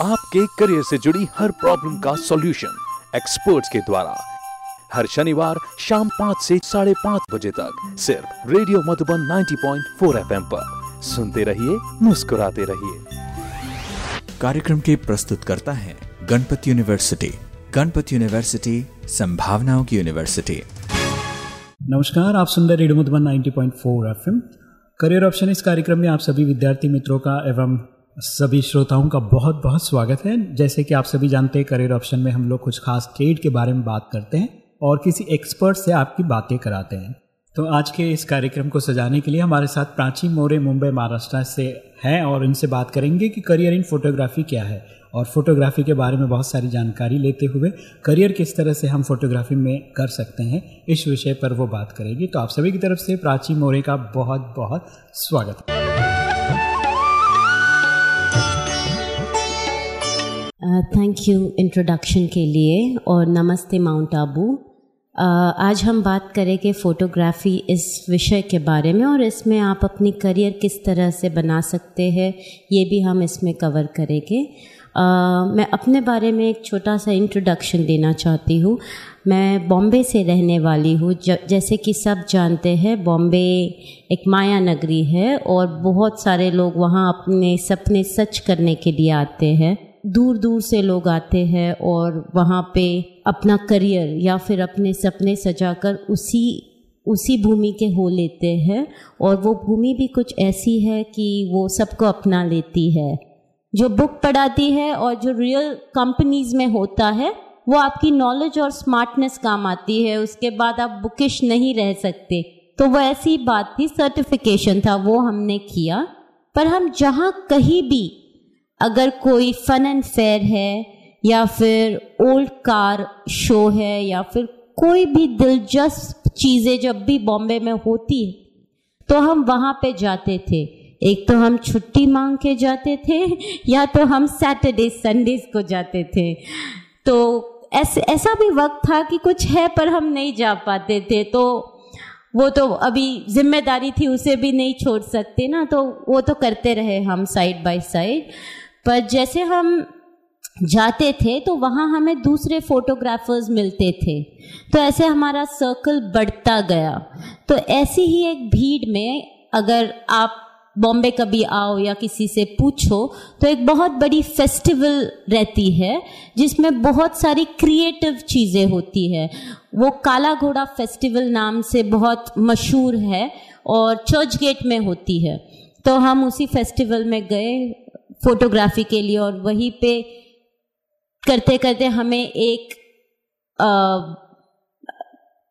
आपके करियर से जुड़ी हर प्रॉब्लम का सॉल्यूशन एक्सपर्ट्स के द्वारा। हर शनिवार शाम पाँच से साढ़े पाँच बजे तक सिर्फ़ रेडियो मधुबन 90.4 एफएम पर। सुनते रहिए मुस्कुराते रहिए। कार्यक्रम के प्रस्तुत करता है गणपति यूनिवर्सिटी गणपति यूनिवर्सिटी संभावनाओं की यूनिवर्सिटी। नमस्कार आप सुन रहे radio Madhuban 90.4 FM career option इस कार्यक्रम में आप सभी विद्यार्थी मित्रों का एवं सभी श्रोताओं का बहुत बहुत स्वागत है। जैसे कि आप सभी जानते हैं, करियर ऑप्शन में हम लोग कुछ खास ट्रेड के बारे में बात करते हैं और किसी एक्सपर्ट से आपकी बातें कराते हैं। तो आज के इस कार्यक्रम को सजाने के लिए हमारे साथ प्राची मोरे, मुंबई, महाराष्ट्र से हैं और इनसे बात करेंगे कि करियर इन फोटोग्राफी क्या है। और फोटोग्राफी के बारे में बहुत सारी जानकारी लेते हुए करियर किस तरह से हम फोटोग्राफी में कर सकते हैं, इस विषय पर वो बात करेगी। तो आप सभी की तरफ़ से प्राची मोरे का बहुत बहुत स्वागत। थैंक यू इंट्रोडक्शन के लिए और नमस्ते माउंट आबू। Uh, आज हम बात करेंगे फ़ोटोग्राफ़ी इस विषय के बारे में और इसमें आप अपनी करियर किस तरह से बना सकते हैं ये भी हम इसमें कवर करेंगे। Uh, मैं अपने बारे में एक छोटा सा इंट्रोडक्शन देना चाहती हूँ। मैं बॉम्बे से रहने वाली हूँ जैसे कि सब जानते हैं बॉम्बे एक माया नगरी है और बहुत सारे लोग वहाँ अपने सपने सच करने के लिए आते हैं। दूर दूर से लोग आते हैं और वहाँ पे अपना करियर या फिर अपने सपने सजाकर उसी उसी भूमि के हो लेते हैं और वो भूमि भी कुछ ऐसी है कि वो सबको अपना लेती है। जो बुक पढ़ाती है और जो रियल कंपनीज़ में होता है, वो आपकी नॉलेज और स्मार्टनेस काम आती है। उसके बाद आप बुकिश नहीं रह सकते। तो वो ऐसी बात थी सर्टिफिकेशन था, वो हमने किया। पर हम जहाँ कहीं भी अगर कोई फन एंड फेयर है, या फिर ओल्ड कार शो है, या फिर कोई भी दिलचस्प चीज़ें जब भी बॉम्बे में होती तो हम वहाँ पे जाते थे। एक तो हम छुट्टी मांग के जाते थे, या तो हम सैटरडे संडेज को जाते थे। तो ऐसे, ऐसा भी वक्त था कि कुछ है पर हम नहीं जा पाते थे तो वो तो अभी ज़िम्मेदारी थी, उसे भी नहीं छोड़ सकते ना तो वो तो करते रहे हम साइड बाय साइड पर जैसे हम जाते थे तो वहाँ हमें दूसरे फोटोग्राफर्स मिलते थे। तो ऐसे हमारा सर्कल बढ़ता गया। तो ऐसी ही एक भीड़ में अगर आप बॉम्बे कभी आओ या किसी से पूछो तो एक बहुत बड़ी फेस्टिवल रहती है, जिसमें बहुत सारी क्रिएटिव चीज़ें होती है। वो काला घोड़ा फेस्टिवल नाम से बहुत मशहूर है और चर्च गेट में होती है। तो हम उसी फेस्टिवल में गए फोटोग्राफी के लिए और वहीं पे करते करते हमें एक आ,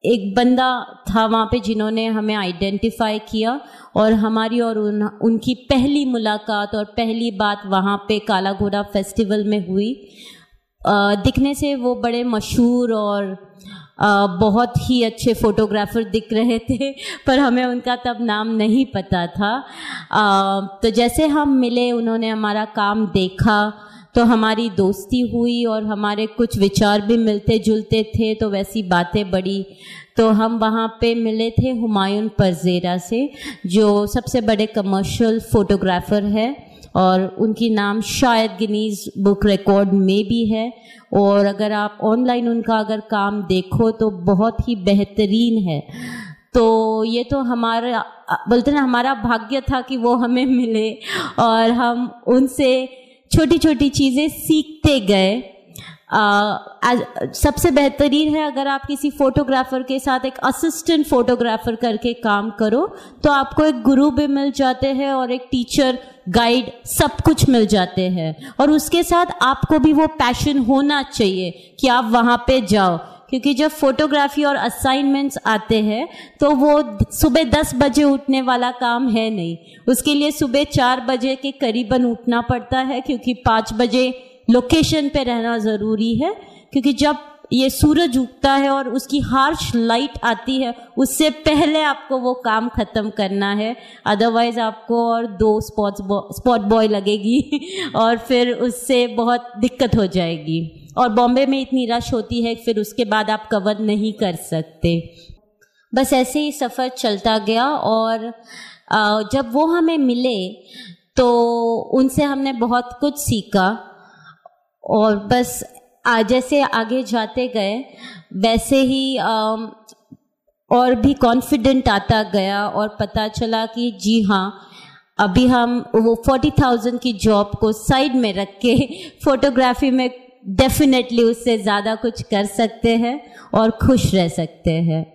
एक बंदा था वहाँ पे जिन्होंने हमें आइडेंटिफाई किया और हमारी और उन उनकी पहली मुलाकात और पहली बात वहाँ पे काला घोड़ा फेस्टिवल में हुई। दिखने से वो बड़े मशहूर और बहुत ही अच्छे फोटोग्राफर दिख रहे थे, पर हमें उनका तब नाम नहीं पता था। तो जैसे हम मिले, उन्होंने हमारा काम देखा तो हमारी दोस्ती हुई और हमारे कुछ विचार भी मिलते जुलते थे तो वैसी बातें बड़ी। तो हम वहाँ पे मिले थे हुमायूं परजेरा से, जो सबसे बड़े कमर्शियल फोटोग्राफर है। और उनकी नाम शायद गिनीज बुक रिकॉर्ड में भी है। और अगर आप ऑनलाइन उनका अगर काम देखो तो बहुत ही बेहतरीन है। तो ये तो हमारा, बोलते ना, हमारा भाग्य था कि वो हमें मिले और हम उनसे छोटी छोटी चीज़ें सीखते गए। सबसे बेहतरीन है अगर आप किसी फोटोग्राफर के साथ एक असिस्टेंट फोटोग्राफर करके काम करो तो आपको एक गुरु भी मिल जाते हैं और एक टीचर गाइड सब कुछ मिल जाते हैं। और उसके साथ आपको भी वो पैशन होना चाहिए कि आप वहाँ पे जाओ। क्योंकि जब फोटोग्राफी और असाइनमेंट्स आते हैं तो वो सुबह दस बजे उठने वाला काम है नहीं। उसके लिए सुबह चार बजे के करीबन उठना पड़ता है, क्योंकि पाँच बजे लोकेशन पे रहना ज़रूरी है, क्योंकि जब ये सूरज उगता है और उसकी हार्श लाइट आती है, उससे पहले आपको वो काम ख़त्म करना है। अदरवाइज़ आपको और दो स्पॉट्स स्पॉट बॉय लगेगी और फिर उससे बहुत दिक्कत हो जाएगी। और बॉम्बे में इतनी रश होती है, फिर उसके बाद आप कवर नहीं कर सकते। बस ऐसे ही सफ़र चलता गया और जब वो हमें मिले तो उनसे हमने बहुत कुछ सीखा। और बस जैसे आगे जाते गए, वैसे ही और भी कॉन्फिडेंट आता गया और पता चला कि जी हाँ अभी हम वो फोर्टी थाउज़ेंड की जॉब को साइड में रख के फोटोग्राफी में डेफिनेटली उससे ज़्यादा कुछ कर सकते हैं और खुश रह सकते हैं।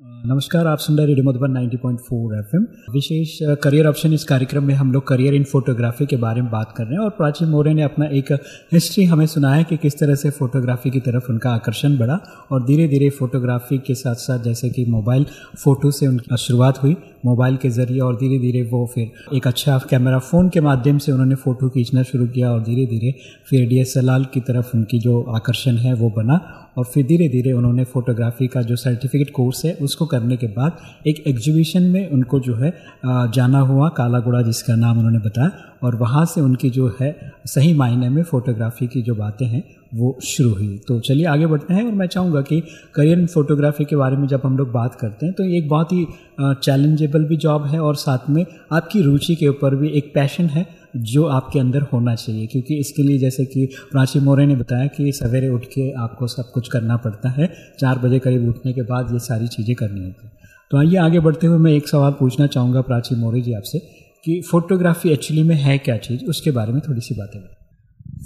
नमस्कार, आप सुन रहे रेडियो मधुबन 90.4 एफएम। विशेष करियर ऑप्शन इस कार्यक्रम में हम लोग करियर इन फोटोग्राफी के बारे में बात कर रहे हैं और प्राचीन मौर्य ने अपना एक हिस्ट्री हमें सुनाया कि किस तरह से फोटोग्राफी की तरफ़ उनका आकर्षण बढ़ा और धीरे धीरे फोटोग्राफी के साथ साथ जैसे कि मोबाइल फ़ोटो से उनकी शुरुआत हुई। मोबाइल के ज़रिए और धीरे धीरे वो फिर एक अच्छा कैमरा फ़ोन के माध्यम से उन्होंने फ़ोटो खींचना शुरू किया और धीरे धीरे फिर डीएसएलआर की तरफ़ उनकी जो आकर्षण है वो बना और फिर धीरे धीरे उन्होंने फ़ोटोग्राफी का जो सर्टिफिकेट कोर्स है, उसको करने के बाद एक एग्जीबिशन में उनको जो है जाना हुआ कालागुड़ा जिसका नाम उन्होंने बताया और वहाँ से उनकी जो है, सही मायने में फ़ोटोग्राफी की जो बातें हैं वो शुरू हुई। तो चलिए आगे बढ़ते हैं और मैं चाहूँगा कि करियर फोटोग्राफी के बारे में जब हम लोग बात करते हैं तो एक बहुत ही चैलेंजेबल भी जॉब है और साथ में आपकी रुचि के ऊपर भी एक पैशन है जो आपके अंदर होना चाहिए। क्योंकि इसके लिए जैसे कि प्राची मोरे ने बताया कि सवेरे उठ के आपको सब कुछ करना पड़ता है, चार बजे करीब उठने के बाद ये सारी चीज़ें करनी होती तो आइए आगे बढ़ते हुए मैं एक सवाल पूछना चाहूँगा प्राची मोरे जी आपसे कि फ़ोटोग्राफी एक्चुअली में है क्या चीज़? उसके बारे में थोड़ी सी बातें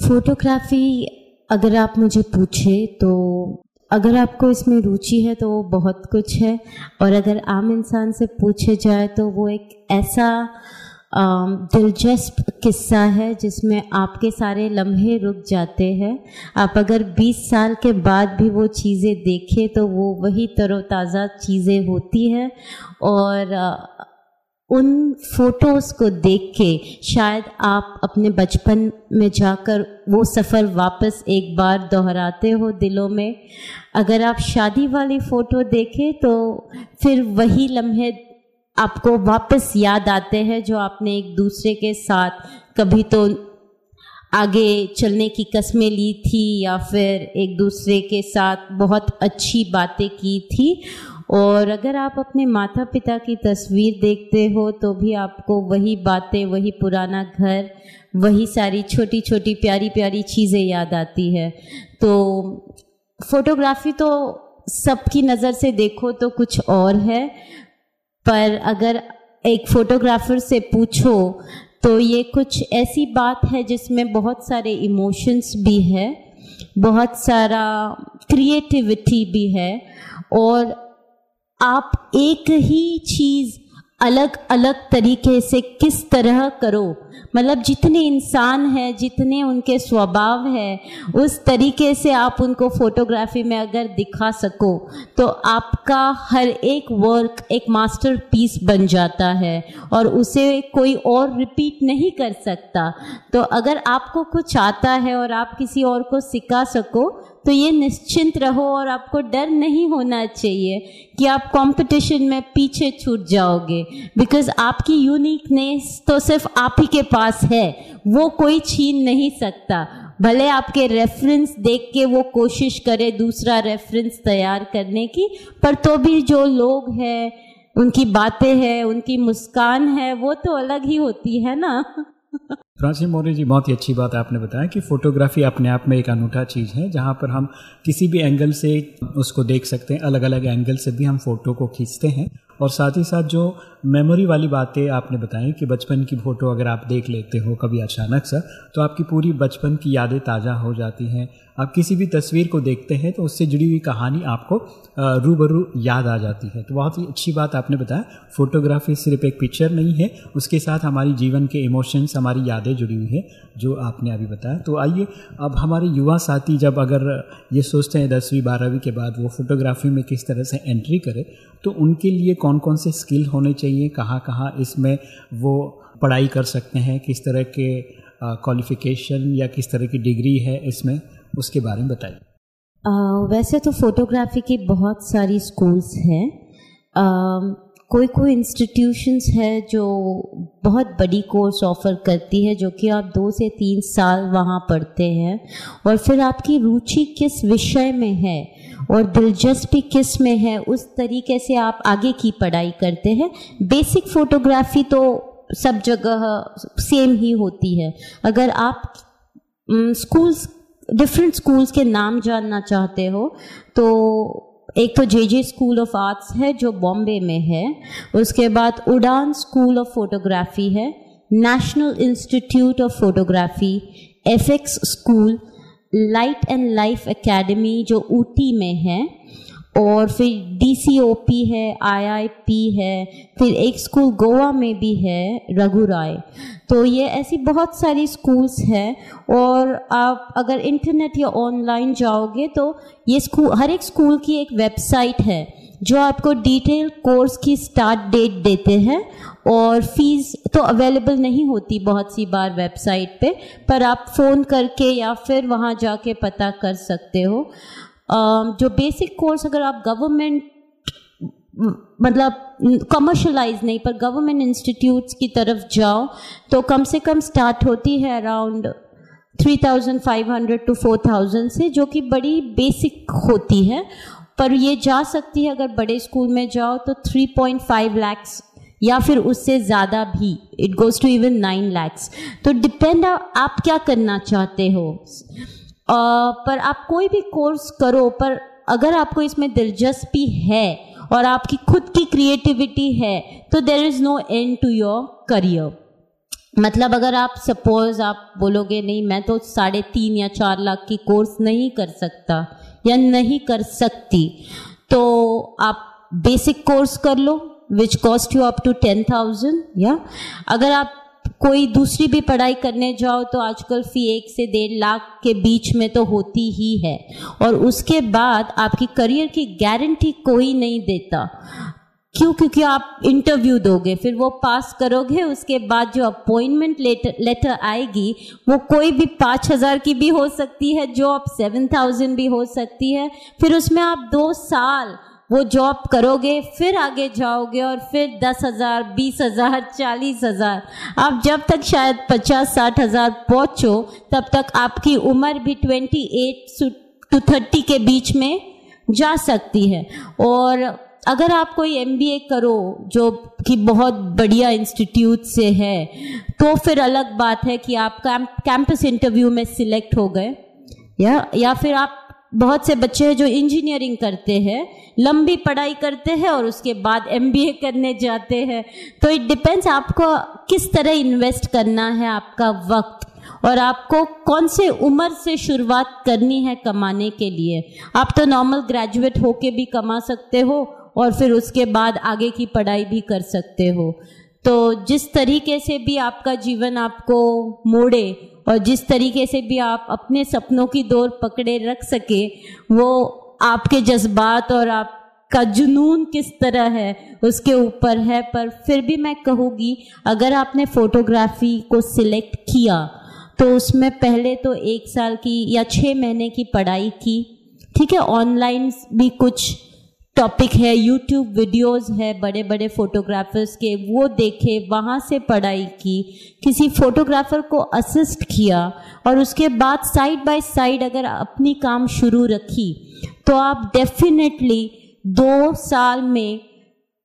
फोटोग्राफी अगर आप मुझे पूछे तो अगर आपको इसमें रुचि है तो वो बहुत कुछ है। और अगर आम इंसान से पूछे जाए तो वो एक ऐसा दिलचस्प किस्सा है जिसमें आपके सारे लम्हे रुक जाते हैं। आप अगर 20 साल के बाद भी वो चीज़ें देखें तो वो वही तरोताज़ा चीज़ें होती हैं। और उन फ़ोटोज़ को देख के शायद आप अपने बचपन में जाकर वो सफ़र वापस एक बार दोहराते हो दिलों में। अगर आप शादी वाली फ़ोटो देखें तो फिर वही लम्हे आपको वापस याद आते हैं जो आपने एक दूसरे के साथ कभी तो आगे चलने की कस्में ली थी या फिर एक दूसरे के साथ बहुत अच्छी बातें की थी। और अगर आप अपने माता पिता की तस्वीर देखते हो तो भी आपको वही बातें, वही पुराना घर, वही सारी छोटी छोटी प्यारी प्यारी चीज़ें याद आती है। तो फोटोग्राफी तो सबकी नज़र से देखो तो कुछ और है, पर अगर एक फोटोग्राफर से पूछो तो ये कुछ ऐसी बात है जिसमें बहुत सारे इमोशंस भी है, बहुत सारा क्रिएटिविटी भी है, और आप एक ही चीज़ अलग अलग तरीके से किस तरह करो? मतलब जितने इंसान हैं, जितने उनके स्वभाव है, उस तरीके से आप उनको फोटोग्राफी में अगर दिखा सको तो आपका हर एक वर्क एक मास्टर पीस बन जाता है और उसे कोई और रिपीट नहीं कर सकता। तो अगर आपको कुछ आता है और आप किसी और को सिखा सको तो ये निश्चिंत रहो और आपको डर नहीं होना चाहिए कि आप कंपटीशन में पीछे छूट जाओगे। बिकॉज़ आपकी यूनिकनेस तो सिर्फ़ आप ही के पास है। वो कोई छीन नहीं सकता। भले आपके रेफरेंस देख के वो कोशिश करे दूसरा रेफरेंस तैयार करने की, पर तो भी जो लोग हैं, उनकी बातें हैं, उनकी मुस्कान है, वो तो अलग ही होती है ना? प्राची मौर्य जी, बहुत ही अच्छी बात आपने बताया कि फ़ोटोग्राफी अपने आप में एक अनूठा चीज़ है, जहाँ पर हम किसी भी एंगल से उसको देख सकते हैं अलग अलग एंगल से भी हम फ़ोटो को खींचते हैं। और साथ ही साथ जो मेमोरी वाली बातें आपने बताई कि बचपन की फ़ोटो अगर आप देख लेते हो कभी अचानक सा तो आपकी पूरी बचपन की यादें ताज़ा हो जाती हैं। आप किसी भी तस्वीर को देखते हैं तो उससे जुड़ी हुई कहानी आपको रूबरू याद आ जाती है। तो बहुत ही अच्छी बात आपने बताया फोटोग्राफी सिर्फ़ एक पिक्चर नहीं है, उसके साथ हमारी जीवन के इमोशंस हमारी यादें जुड़ी हुई हैं, जो आपने अभी बताया। तो आइए, अब हमारे युवा साथी जब अगर ये सोचते हैं दसवीं, बारहवीं के बाद वो फोटोग्राफी में किस तरह से एंट्री करे तो उनके लिए कौन कौन से स्किल होने चाहिए कहाँ कहाँ इसमें वो पढ़ाई कर सकते हैं, किस तरह के क्वालिफिकेशन या किस तरह की डिग्री है इसमें, उसके बारे में बताइए। वैसे तो फोटोग्राफी की बहुत सारी स्कूल्स हैं। कोई कोई इंस्टीट्यूशंस है जो बहुत बड़ी कोर्स ऑफ़र करती है, जो कि आप दो से तीन साल वहाँ पढ़ते हैं। और फिर आपकी रुचि किस विषय में है और दिलचस्पी किसमें है, उस तरीके से आप आगे की पढ़ाई करते हैं। बेसिक फ़ोटोग्राफी तो सब जगह सेम ही होती है। अगर आप स्कूल्स डिफरेंट स्कूल्स के नाम जानना चाहते हो तो एक तो J J school of arts है, जो बॉम्बे में है। उसके बाद उड़ान स्कूल ऑफ़ फोटोग्राफी है, national institute of photography F X school, light and life academy, जो ऊटी में है। और फिर पी है आई आई पी है, फिर एक स्कूल गोवा में भी है रघु राय तो ये ऐसी बहुत सारी स्कूल्स हैं और आप अगर इंटरनेट या ऑनलाइन जाओगे तो ये स्कूल हर एक स्कूल की एक वेबसाइट है जो आपको डिटेल कोर्स की स्टार्ट डेट देते हैं और फ़ीस तो अवेलेबल नहीं होती बहुत सी बार वेबसाइट पे, पर आप फ़ोन करके या फिर वहाँ जाके पता कर सकते हो। जो बेसिक कोर्स अगर आप गवर्नमेंट मतलब कमर्शलाइज नहीं पर गवर्नमेंट इंस्टीट्यूट्स की तरफ़ जाओ तो कम से कम स्टार्ट होती है अराउंड 3,500 टू 4,000 से जो कि बड़ी बेसिक होती है। पर ये जा सकती है अगर बड़े स्कूल में जाओ तो 3.5 लैक्स या फिर उससे ज़्यादा भी। It goes to even nine lakhs तो डिपेंड आप क्या करना चाहते हो? पर आप कोई भी कोर्स करो, पर अगर आपको इसमें दिलचस्पी है और आपकी खुद की क्रिएटिविटी है तो there is no end to your career मतलब अगर आप सपोज़ आप बोलोगे, नहीं, मैं तो साढ़े तीन या चार लाख की कोर्स नहीं कर सकता या नहीं कर सकती तो आप बेसिक कोर्स कर लो which cost you up to ten thousand या अगर आप कोई दूसरी भी पढ़ाई करने जाओ तो आजकल फ़ी एक से डेढ़ लाख के बीच में तो होती ही है। और उसके बाद आपकी करियर की गारंटी कोई नहीं देता। क्यों? क्योंकि आप इंटरव्यू दोगे, फिर वो पास करोगे, उसके बाद जो अपॉइंटमेंट लेटर लेटर आएगी, वो कोई भी पाँच हज़ार की भी हो सकती है, जो आप सेवन थाउज़ेंड भी हो सकती है। फिर उसमें आप दो साल वो जॉब करोगे, फिर आगे जाओगे और फिर दस हज़ार, बीस हज़ार, चालीस हज़ार। आप जब तक शायद पचास साठ हज़ार पहुँचो, तब तक आपकी उम्र भी ट्वेंटी एट टू थर्टी के बीच में जा सकती है। और अगर आप कोई एमबीए करो, जो कि बहुत बढ़िया इंस्टीट्यूट से है तो फिर अलग बात है कि आप कैंपस इंटरव्यू में सिलेक्ट हो गए। या या फिर आप बहुत से बच्चे हैं जो इंजीनियरिंग करते हैं, लंबी पढ़ाई करते हैं और उसके बाद एमबीए करने जाते हैं। तो इट डिपेंड्स आपको किस तरह इन्वेस्ट करना है आपका वक्त और आपको कौन से उम्र से शुरुआत करनी है कमाने के लिए। आप तो नॉर्मल ग्रेजुएट होके भी कमा सकते हो और फिर उसके बाद आगे की पढ़ाई भी कर सकते हो। तो जिस तरीके से भी आपका जीवन आपको मोड़े और जिस तरीके से भी आप अपने सपनों की दौर पकड़े रख सके, वो आपके जज्बात और आपका जुनून किस तरह है, उसके ऊपर है। पर फिर भी मैं कहूँगी, अगर आपने फोटोग्राफी को सिलेक्ट किया तो उसमें पहले तो एक साल की या छः महीने की पढ़ाई की, ठीक है? ऑनलाइन भी कुछ टॉपिक है यूट्यूब वीडियोस है बड़े बड़े फोटोग्राफर्स के, वो देखे, वहाँ से पढ़ाई की, किसी फोटोग्राफर को असिस्ट किया, और उसके बाद साइड बाय साइड अगर अपनी काम शुरू रखी तो आप डेफिनेटली दो साल में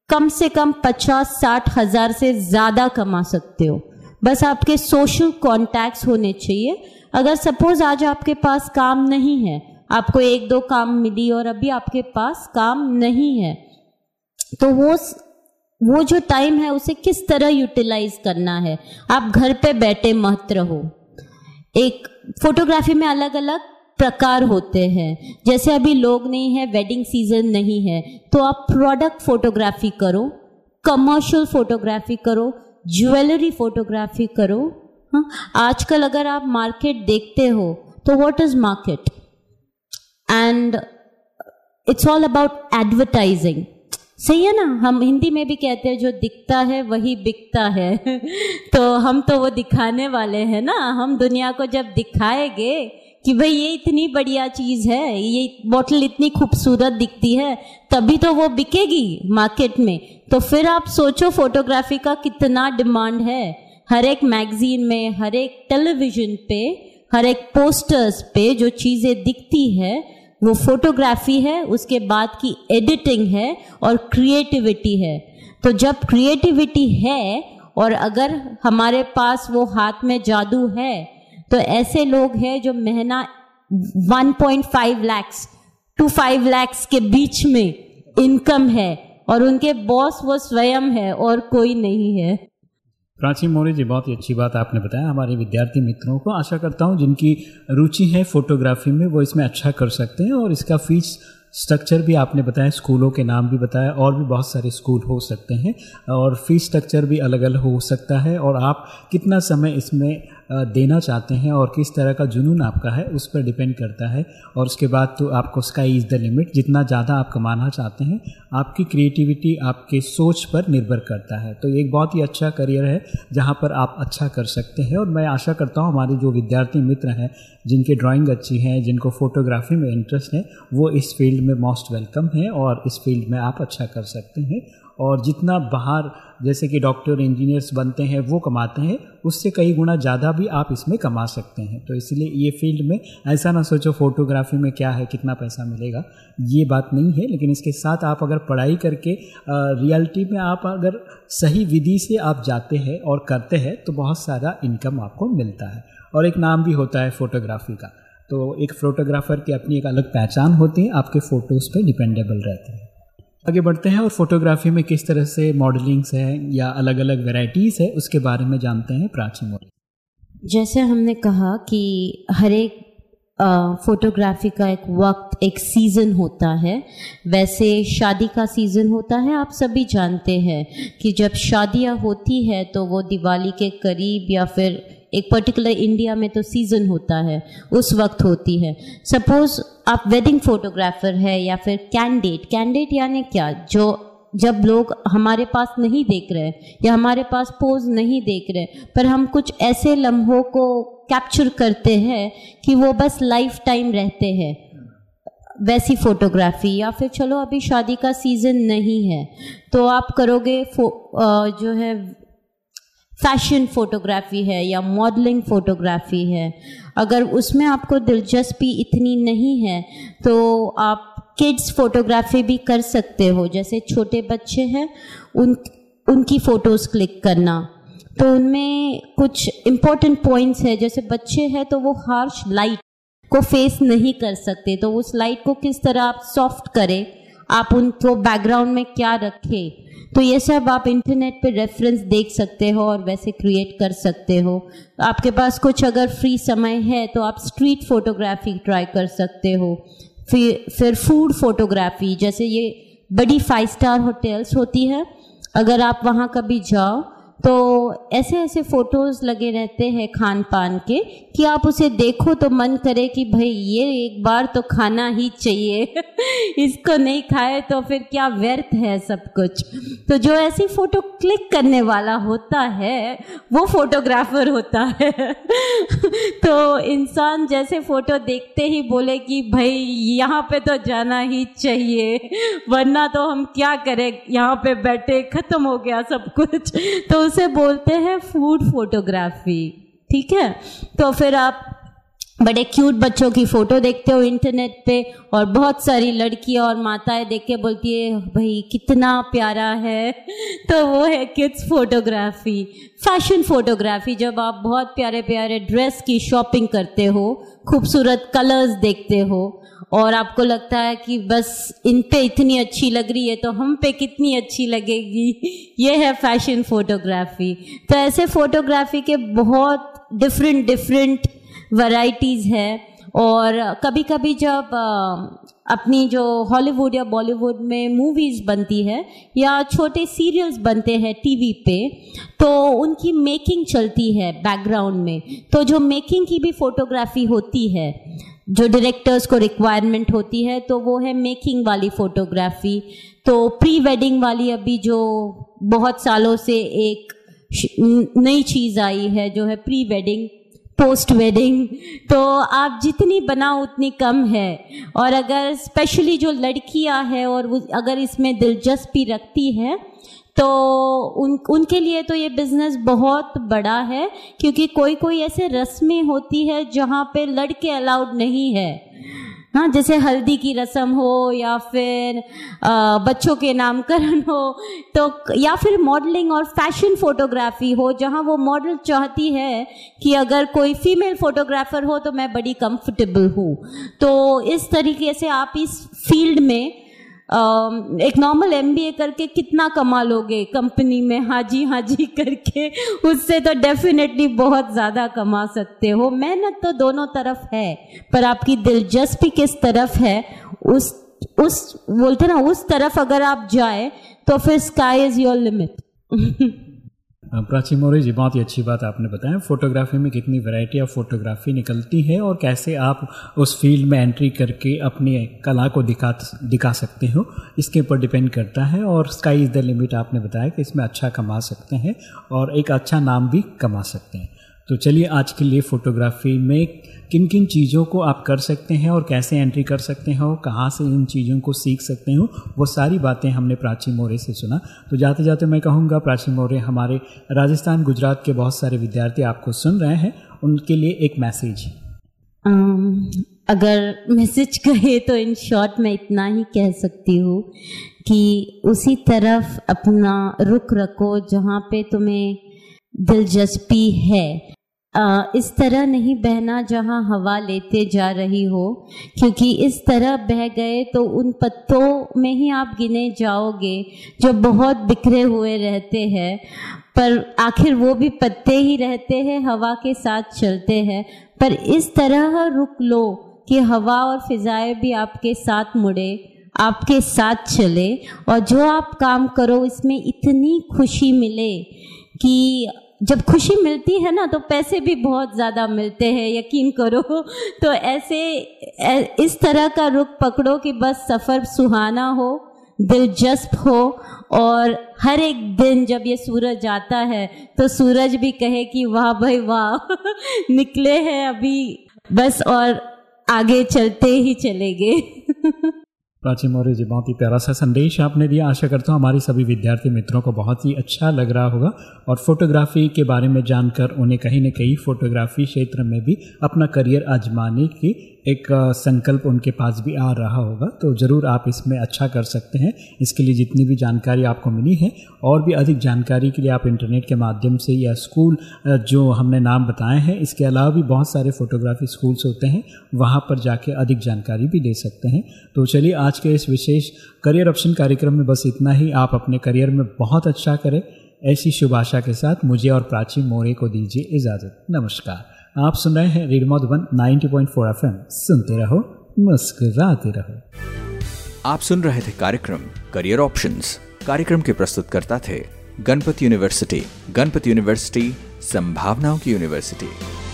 कम से कम पचास साठ हज़ार से ज़्यादा कमा सकते हो। बस आपके सोशल कॉन्टैक्ट्स होने चाहिए। अगर सपोज़ आज आपके पास काम नहीं है आपको एक दो काम मिली और अभी आपके पास काम नहीं है। तो वो वो जो टाइम है, उसे किस तरह यूटिलाइज करना है? आप घर पे बैठे मत रहो। एक फोटोग्राफी में अलग अलग प्रकार होते हैं। जैसे अभी लोग नहीं है वेडिंग सीज़न नहीं है तो आप प्रोडक्ट फोटोग्राफी करो कमर्शियल फोटोग्राफी करो ज्वेलरी फोटोग्राफी करो। हाँ आजकल अगर आप मार्केट देखते हो तो what is market and it's all about advertising सही है ना? हम हिंदी में भी कहते हैं, जो दिखता है, वही बिकता है। तो हम तो वो दिखाने वाले हैं ना? हम दुनिया को जब दिखाएँगे कि भाई ये इतनी बढ़िया चीज़ है, ये बोतल इतनी खूबसूरत दिखती है, तभी तो वो बिकेगी मार्केट में। तो फिर आप सोचो फोटोग्राफी का कितना डिमांड है। हर एक मैगजीन में, हर एक टेलीविज़न पे, हर एक पोस्टर्स पे जो चीज़ें दिखती है वो फोटोग्राफी है, उसके बाद की एडिटिंग है और क्रिएटिविटी है। तो जब क्रिएटिविटी है और अगर हमारे पास वो हाथ में जादू है तो ऐसे लोग हैं जो महीना 1.5 लैक्स टू 5 लैक्स के बीच में इनकम है और उनके बॉस वो स्वयं है और कोई नहीं है। प्राची मौर्य जी, बहुत ही अच्छी बात आपने बताया। हमारे विद्यार्थी मित्रों को आशा करता हूँ जिनकी रुचि है फोटोग्राफी में, वो इसमें अच्छा कर सकते हैं और इसका फ़ीस स्ट्रक्चर भी आपने बताया, स्कूलों के नाम भी बताया और भी बहुत सारे स्कूल हो सकते हैं और फ़ीस स्ट्रक्चर भी अलग अलग हो सकता है और आप कितना समय इसमें देना चाहते हैं और किस तरह का जुनून आपका है, उस पर डिपेंड करता है। और उसके बाद तो आपको स्काई इज़ द लिमिट जितना ज़्यादा आप कमाना चाहते हैं, आपकी क्रिएटिविटी आपके सोच पर निर्भर करता है। तो एक बहुत ही अच्छा करियर है, जहाँ पर आप अच्छा कर सकते हैं। और मैं आशा करता हूँ, हमारे जो विद्यार्थी मित्र हैं, जिनकी ड्राइंग अच्छी है, जिनको फोटोग्राफी में इंटरेस्ट है, वो इस फ़ील्ड में मोस्ट वेलकम है और इस फ़ील्ड में आप अच्छा कर सकते हैं। और जितना बाहर जैसे कि डॉक्टर, इंजीनियर्स बनते हैं, वो कमाते हैं, उससे कई गुना ज़्यादा भी आप इसमें कमा सकते हैं। तो इसलिए ये फ़ील्ड में ऐसा ना सोचो फोटोग्राफी में क्या है, कितना पैसा मिलेगा, ये बात नहीं है। लेकिन इसके साथ आप अगर पढ़ाई करके रियलिटी में आप अगर सही विधि से आप जाते हैं और करते हैं तो बहुत सारा इनकम आपको मिलता है। और एक नाम भी होता है फ़ोटोग्राफी का। तो एक फ़ोटोग्राफ़र की अपनी एक अलग पहचान होती है, आपके फ़ोटोज़ पे डिपेंडेबल रहती हैं। आगे बढ़ते हैं और फोटोग्राफी में किस तरह से मॉडलिंग्स है या अलग अलग वेराइटीज़ है, उसके बारे में जानते हैं प्राची मोदी जैसे हमने कहा कि हर एक फोटोग्राफी का एक वक्त, एक सीज़न होता है। वैसे शादी का सीज़न होता है, आप सभी जानते हैं कि जब शादियाँ होती है तो वो दिवाली के करीब या फिर एक पर्टिकुलर इंडिया में तो सीज़न होता है, उस वक्त होती है। सपोज़ आप वेडिंग फोटोग्राफर है या फिर कैंडिडेट कैंडिडेट यानी क्या? जो, जब लोग हमारे पास नहीं देख रहे या हमारे पास पोज नहीं देख रहे पर हम कुछ ऐसे लम्हों को कैप्चर करते हैं कि वो बस लाइफ टाइम रहते हैं। वैसी फोटोग्राफी या फिर चलो अभी शादी का सीज़न नहीं है तो आप करोगे जो है फ़ैशन फोटोग्राफी है या मॉडलिंग फोटोग्राफी है, अगर उसमें आपको दिलचस्पी इतनी नहीं है तो आप किड्स फोटोग्राफी भी कर सकते हो। जैसे छोटे बच्चे हैं, उन, उनकी फ़ोटोज़ क्लिक करना। तो उनमें कुछ इम्पोर्टेंट पॉइंट्स है। जैसे बच्चे हैं तो वो हार्श लाइट को फेस नहीं कर सकते। तो उस लाइट को किस तरह आप सॉफ्ट करें, आप उनको बैकग्राउंड में क्या रखें? तो ये सब आप इंटरनेट पे रेफरेंस देख सकते हो और वैसे क्रिएट कर सकते हो। आपके पास कुछ अगर फ्री समय है तो आप स्ट्रीट फोटोग्राफी ट्राई कर सकते हो। फिर फिर फ़ूड फोटोग्राफी जैसे ये बड़ी फाइव स्टार होटल्स होती है। अगर आप वहाँ कभी जाओ तो ऐसे ऐसे फ़ोटोज़ लगे रहते हैं खान पान के कि आप उसे देखो तो मन करे कि भाई ये एक बार तो खाना ही चाहिए। इसको नहीं खाए तो फिर क्या व्यर्थ है सब कुछ। तो जो ऐसी फ़ोटो क्लिक करने वाला होता है, वो फोटोग्राफर होता है। तो इंसान जैसे फ़ोटो देखते ही बोले कि भाई यहाँ पे तो जाना ही चाहिए, वरना तो हम क्या करें? यहाँ पे बैठे ख़त्म हो गया सब कुछ। तो उसे बोलते हैं फ़ूड फोटोग्राफी ठीक है? तो फिर आप बड़े क्यूट बच्चों की फ़ोटो देखते हो इंटरनेट पे और बहुत सारी लड़कियाँ और माताएँ देख के बोलती है, भाई, कितना प्यारा है। तो वो है किड्स फोटोग्राफी फ़ैशन फोटोग्राफी जब आप बहुत प्यारे प्यारे ड्रेस की शॉपिंग करते हो, खूबसूरत कलर्स देखते हो और आपको लगता है कि बस इन पे इतनी अच्छी लग रही है तो हम पे कितनी अच्छी लगेगी? ये है फ़ैशन फोटोग्राफी तो ऐसे फोटोग्राफी के बहुत डिफरेंट डिफरेंट वैरायटीज़ है। और कभी कभी जब अपनी जो हॉलीवुड या बॉलीवुड में मूवीज़ बनती है या छोटे सीरियल्स बनते हैं टीवी पे तो उनकी मेकिंग चलती है बैकग्राउंड में। तो जो मेकिंग की भी फोटोग्राफी होती है, जो डायरेक्टर्स को रिक्वायरमेंट होती है तो वो है मेकिंग वाली फोटोग्राफी तो प्री वेडिंग वाली अभी जो बहुत सालों से एक नई चीज़ आई है, जो है प्री वेडिंग पोस्ट वेडिंग तो आप जितनी बनाओ उतनी कम है। और अगर स्पेशली जो लड़कियाँ हैं और वो अगर इसमें दिलचस्पी रखती है तो उन, उनके लिए तो ये बिज़नेस बहुत बड़ा है, क्योंकि कोई कोई ऐसे रस्में होती है जहाँ पे लड़के अलाउड नहीं है। हाँ जैसे हल्दी की रस्म हो या फिर आ, बच्चों के नामकरण हो तो या फिर मॉडलिंग और फ़ैशन फोटोग्राफी हो जहाँ वो मॉडल चाहती है कि अगर कोई फीमेल फोटोग्राफर हो तो मैं बड़ी कंफर्टेबल हूँ। तो इस तरीके से आप इस फ़ील्ड में एक नॉर्मल एमबीए करके कितना कमा लोगे कंपनी में? हाँ जी हाँ करके उससे तो डेफिनेटली बहुत ज़्यादा कमा सकते हो। मेहनत तो दोनों तरफ़ है, पर आपकी दिलचस्पी किस तरफ़ है, उस उस, बोलते ना, उस तरफ़ अगर आप जाए तो फिर sky is your limit Prachi Maurya ji बहुत ही अच्छी बात आपने बताया। फोटोग्राफी में कितनी वैरायटी ऑफ़ फोटोग्राफी निकलती है और कैसे आप उस फ़ील्ड में एंट्री करके अपनी कला को दिखा दिखा सकते हो, इसके ऊपर डिपेंड करता है और स्काई इज़ द लिमिट आपने बताया कि इसमें अच्छा कमा सकते हैं और एक अच्छा नाम भी कमा सकते हैं। तो चलिए आज के लिए फ़ोटोग्राफी में किन किन चीज़ों को आप कर सकते हैं और कैसे एंट्री कर सकते हो कहाँ से इन चीज़ों को सीख सकते हो, वो सारी बातें हमने प्राची मौर्य से सुना। तो जाते जाते मैं कहूँगा, प्राची मौर्य हमारे राजस्थान, गुजरात के बहुत सारे विद्यार्थी आपको सुन रहे हैं, उनके लिए एक मैसेज अगर मैसेज कहे तो इन शॉर्ट मैं इतना ही कह सकती हूँ कि उसी तरफ़ अपना रुख रखो जहाँ पे तुम्हें दिलचस्पी है। इस तरह नहीं बहना जहाँ हवा लेते जा रही हो, क्योंकि इस तरह बह गए तो उन पत्तों में ही आप गिने जाओगे जो बहुत बिखरे हुए रहते हैं, पर आखिर वो भी पत्ते ही रहते हैं, हवा के साथ चलते हैं। पर इस तरह रुक लो कि हवा और फिजाएँ भी आपके साथ मुड़े, आपके साथ चले, और जो आप काम करो, इसमें इतनी खुशी मिले कि जब खुशी मिलती है ना तो पैसे भी बहुत ज़्यादा मिलते हैं, यकीन करो। तो ऐसे इस तरह का रुख पकड़ो कि बस सफ़र सुहाना हो, दिलचस्प हो, और हर एक दिन जब ये सूरज आता है तो सूरज भी कहे कि वाह भाई वाह, निकले हैं अभी, बस और आगे चलते ही चलेंगे। प्राची मौर्य जी, बहुत ही प्यारा सा संदेश आपने दिया। आशा करता हूँ हमारे सभी विद्यार्थी मित्रों को बहुत ही अच्छा लग रहा होगा और फोटोग्राफी के बारे में जानकर उन्हें कहीं ना कहीं फोटोग्राफी क्षेत्र में भी अपना करियर आजमाने की एक संकल्प उनके पास भी आ रहा होगा। तो ज़रूर आप इसमें अच्छा कर सकते हैं। इसके लिए जितनी भी जानकारी आपको मिली है और भी अधिक जानकारी के लिए आप इंटरनेट के माध्यम से या स्कूल जो हमने नाम बताए हैं, इसके अलावा भी बहुत सारे फोटोग्राफी स्कूल्स होते हैं, वहाँ पर जाके अधिक जानकारी भी ले सकते हैं। तो चलिए आज के इस विशेष करियर ऑप्शन कार्यक्रम में बस इतना ही। आप अपने करियर में बहुत अच्छा करें। ऐसी शुभ आशा के साथ मुझे और प्राची मोरे को दीजिए इजाज़त। नमस्कार। आप सुन रहे हैं रेडियो मधुबन 90.4 एफएम। सुनते रहो, मुस्कुराते रहो। आप सुन रहे थे कार्यक्रम करियर ऑप्शंस कार्यक्रम के प्रस्तुतकर्ता थे गणपति यूनिवर्सिटी गणपति यूनिवर्सिटी, संभावनाओं की यूनिवर्सिटी।